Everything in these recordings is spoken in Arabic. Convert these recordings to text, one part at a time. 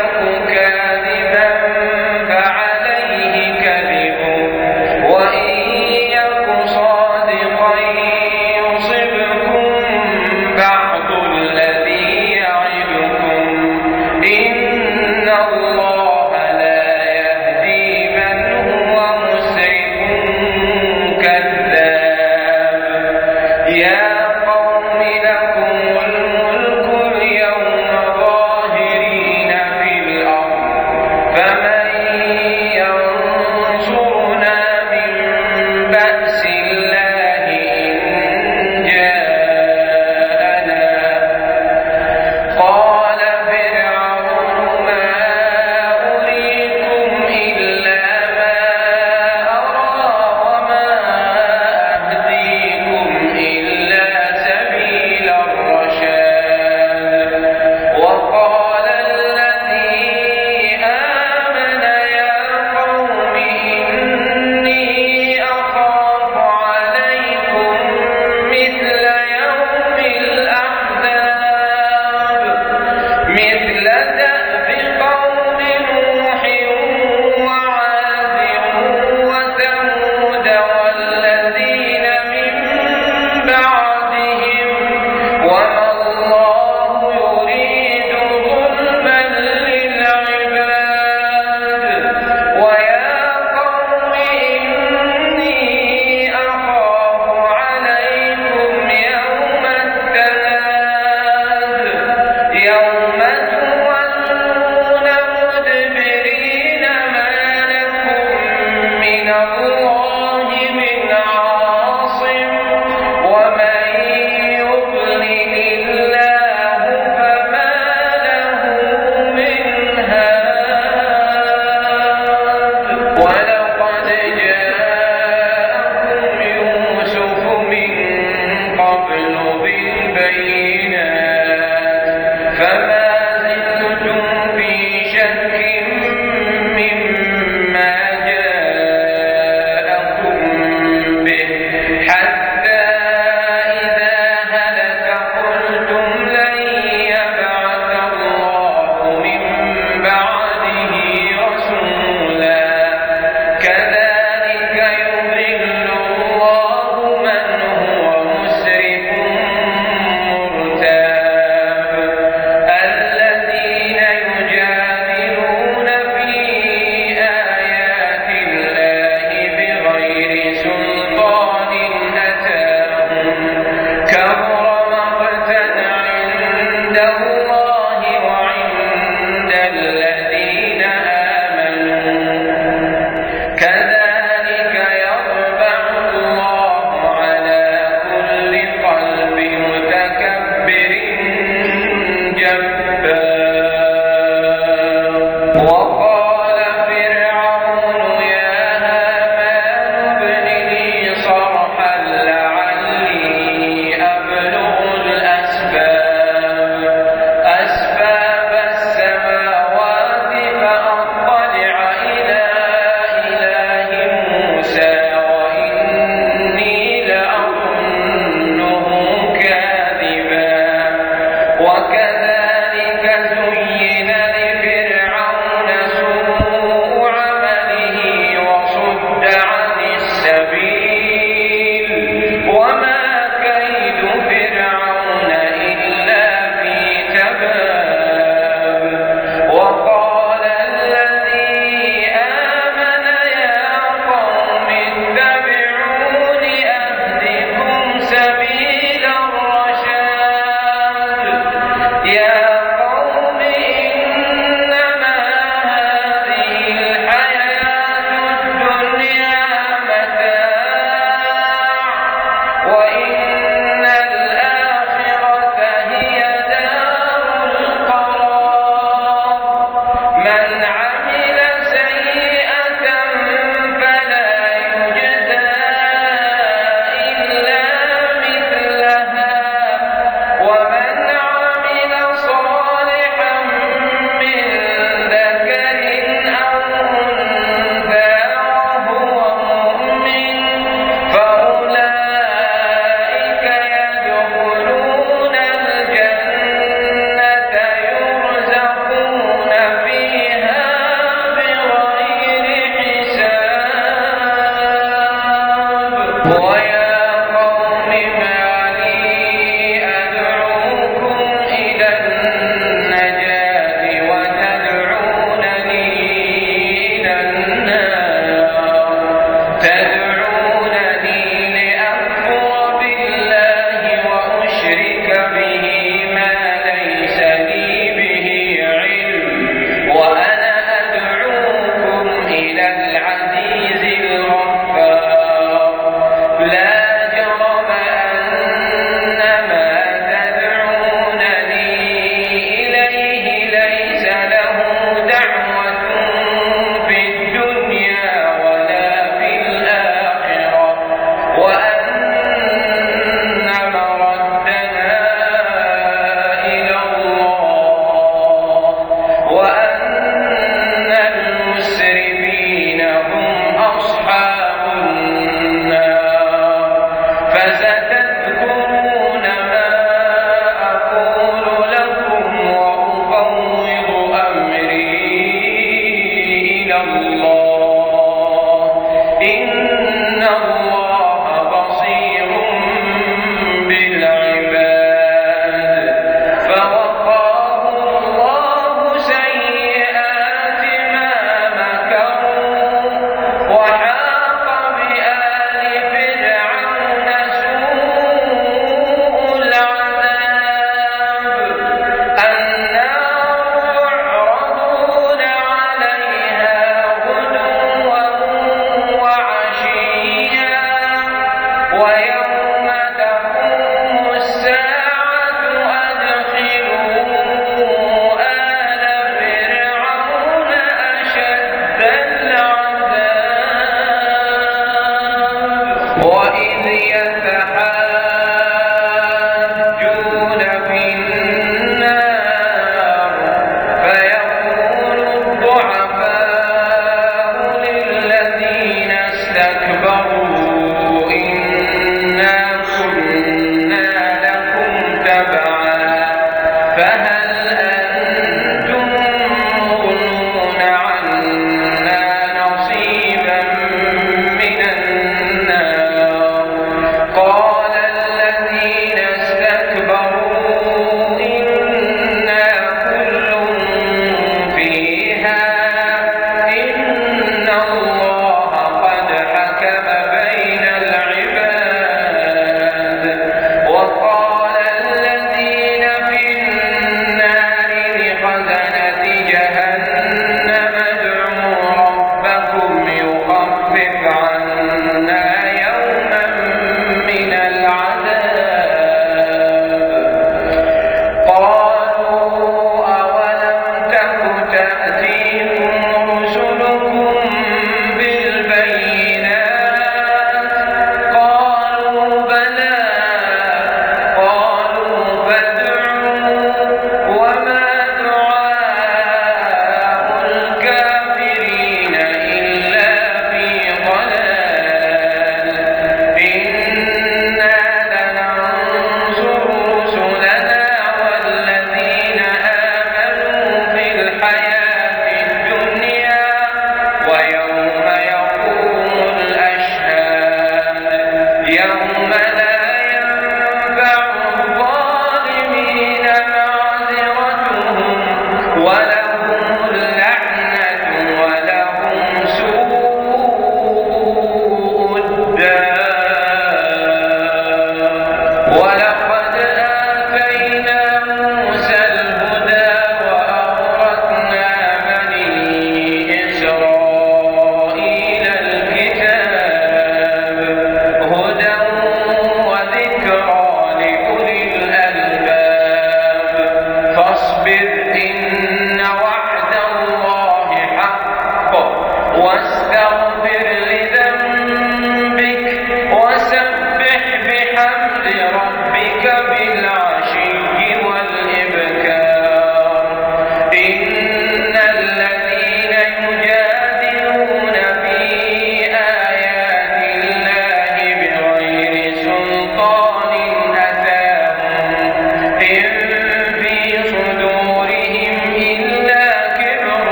un know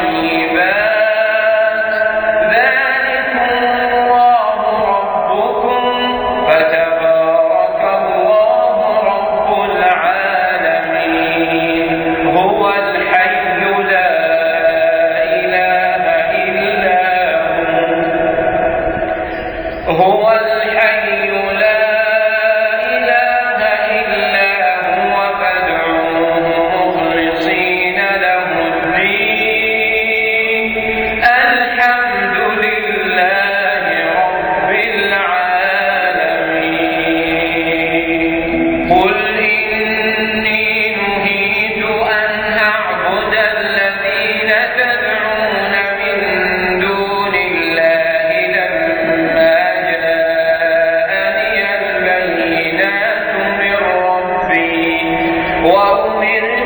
Amen. وأمرت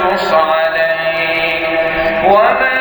نقصص عليك. وما